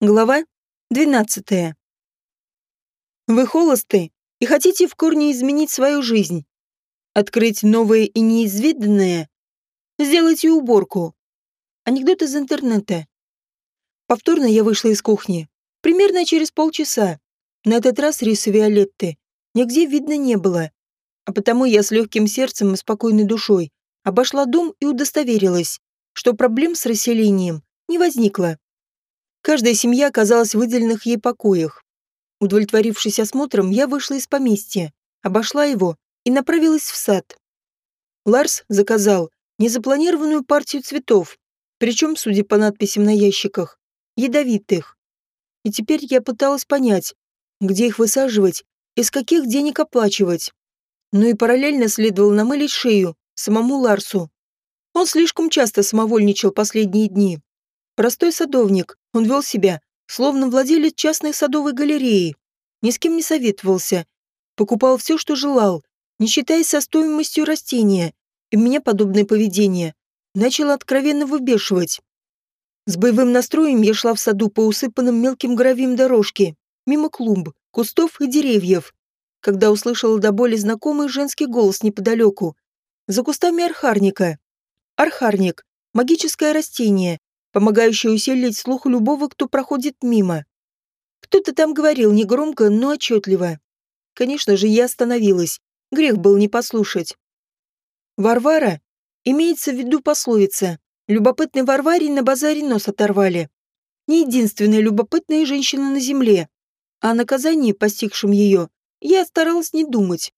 Глава 12. Вы холосты и хотите в корне изменить свою жизнь. Открыть новое и неизведанное. Сделайте уборку. Анекдот из интернета. Повторно я вышла из кухни. Примерно через полчаса. На этот раз риса Виолетты нигде видно не было. А потому я с легким сердцем и спокойной душой обошла дом и удостоверилась, что проблем с расселением не возникло. Каждая семья оказалась в выделенных ей покоях. Удовлетворившись осмотром, я вышла из поместья, обошла его и направилась в сад. Ларс заказал незапланированную партию цветов, причем, судя по надписям на ящиках, ядовитых. И теперь я пыталась понять, где их высаживать и с каких денег оплачивать. Ну и параллельно следовало намылить шею самому Ларсу. Он слишком часто самовольничал последние дни. Простой садовник, он вел себя, словно владелец частной садовой галереи. Ни с кем не советовался. Покупал все, что желал, не считаясь со стоимостью растения. И меня подобное поведение начало откровенно выбешивать. С боевым настроем я шла в саду по усыпанным мелким гравием дорожке, мимо клумб, кустов и деревьев, когда услышала до боли знакомый женский голос неподалеку, за кустами архарника. Архарник – магическое растение, помогающее усилить слух любого, кто проходит мимо. Кто-то там говорил негромко, но отчетливо. Конечно же, я остановилась. Грех был не послушать. Варвара? Имеется в виду пословица. Любопытной Варваре на базаре нос оторвали. Не единственная любопытная женщина на земле. О наказании, постигшем ее, я старалась не думать.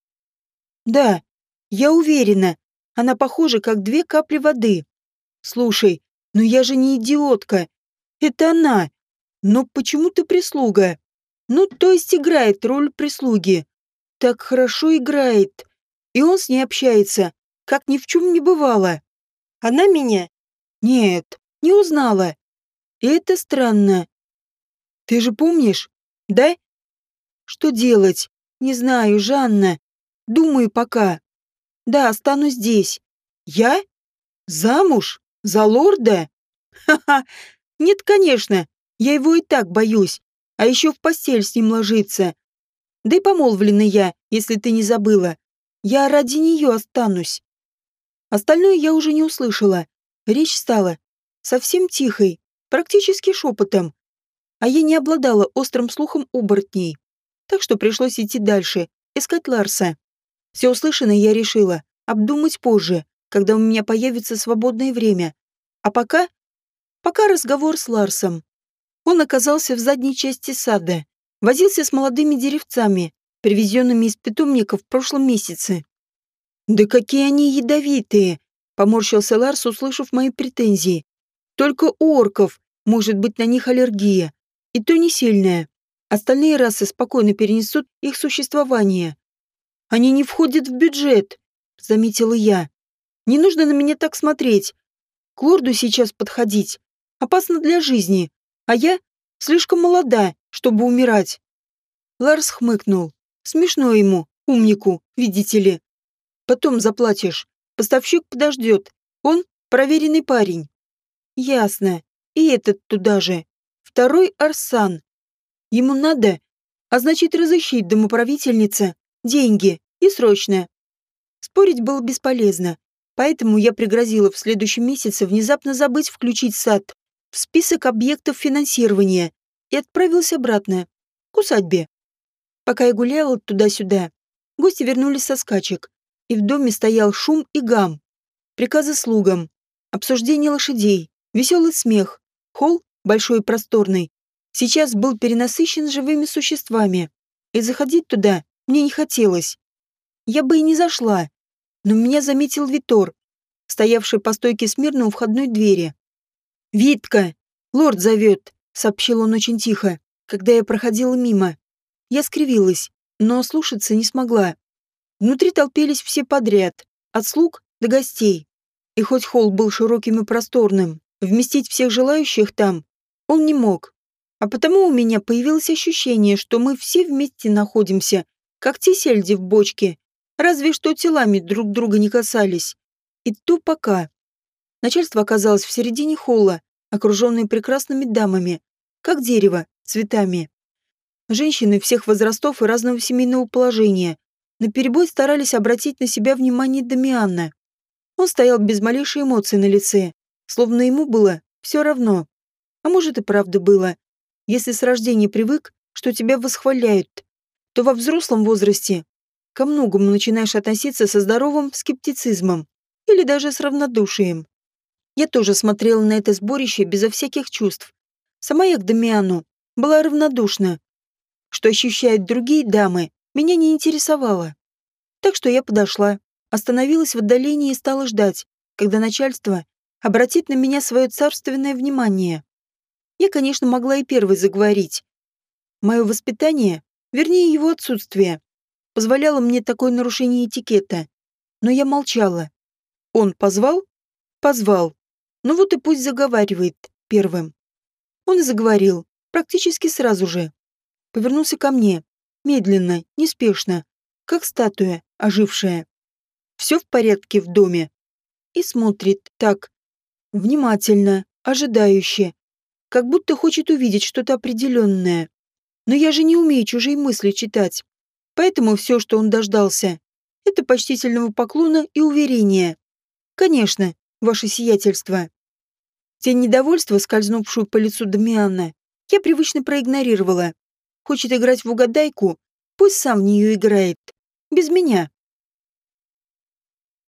Да, я уверена, она похожа, как две капли воды. Слушай, но я же не идиотка. Это она. Но почему ты прислуга? Ну, то есть играет роль прислуги. Так хорошо играет. И он с ней общается, как ни в чем не бывало. Она меня? Нет, не узнала. И это странно. Ты же помнишь, да? Что делать? Не знаю, Жанна. Думаю пока. Да, останусь здесь. Я? Замуж? За лорда? Ха-ха. Нет, конечно. Я его и так боюсь. А еще в постель с ним ложиться. Да и помолвлена я, если ты не забыла. Я ради нее останусь. Остальное я уже не услышала. Речь стала совсем тихой, практически шепотом. А я не обладала острым слухом оборотней. Так что пришлось идти дальше, искать Ларса. Все услышанное я решила обдумать позже, когда у меня появится свободное время. А пока... Пока разговор с Ларсом. Он оказался в задней части сада. Возился с молодыми деревцами, привезенными из питомника в прошлом месяце. «Да какие они ядовитые!» — поморщился Ларс, услышав мои претензии. «Только у орков может быть на них аллергия. И то не сильная. Остальные расы спокойно перенесут их существование. Они не входят в бюджет», — заметила я. Не нужно на меня так смотреть. К лорду сейчас подходить. Опасно для жизни. А я слишком молода, чтобы умирать. Ларс хмыкнул. Смешно ему, умнику, видите ли. Потом заплатишь. Поставщик подождет. Он проверенный парень. Ясно. И этот туда же. Второй Арсан. Ему надо, а значит разыщить домоправительница, деньги и срочно. Спорить было бесполезно. Поэтому я пригрозила в следующем месяце внезапно забыть включить сад в список объектов финансирования и отправилась обратно, к усадьбе. Пока я гуляла туда-сюда, гости вернулись со скачек, и в доме стоял шум и гам, приказы слугам, обсуждение лошадей, веселый смех, холл, большой и просторный, сейчас был перенасыщен живыми существами, и заходить туда мне не хотелось. Я бы и не зашла, но меня заметил Витор, стоявший по стойке смирно у входной двери. «Витка! Лорд зовет!» — сообщил он очень тихо, когда я проходила мимо. Я скривилась, но слушаться не смогла. Внутри толпились все подряд, от слуг до гостей. И хоть холл был широким и просторным, вместить всех желающих там он не мог. А потому у меня появилось ощущение, что мы все вместе находимся, как те сельди в бочке, Разве что телами друг друга не касались. И то пока. Начальство оказалось в середине холла, окруженное прекрасными дамами. как дерево, цветами. Женщины всех возрастов и разного семейного положения наперебой старались обратить на себя внимание Дамиана. Он стоял без малейшей эмоции на лице, словно ему было все равно. А может и правда было. Если с рождения привык, что тебя восхваляют, то во взрослом возрасте ко многому начинаешь относиться со здоровым скептицизмом или даже с равнодушием. Я тоже смотрела на это сборище безо всяких чувств. Сама я к Дамиану была равнодушна. Что ощущают другие дамы, меня не интересовало. Так что я подошла, остановилась в отдалении и стала ждать, когда начальство обратит на меня свое царственное внимание. Я, конечно, могла и первой заговорить. Мое воспитание, вернее его отсутствие, позволяло мне такое нарушение этикета. Но я молчала. Он позвал? Позвал. Ну вот и пусть заговаривает первым. Он и заговорил, практически сразу же. Повернулся ко мне, медленно, неспешно, как статуя, ожившая. Все в порядке в доме. И смотрит так, внимательно, ожидающе, как будто хочет увидеть что-то определенное. Но я же не умею чужие мысли читать. Поэтому все, что он дождался, это почтительного поклона и уверения. Конечно, ваше сиятельство. Тень недовольства, скользнувшую по лицу Дамиана, я привычно проигнорировала. Хочет играть в угадайку, пусть сам в нее играет. Без меня.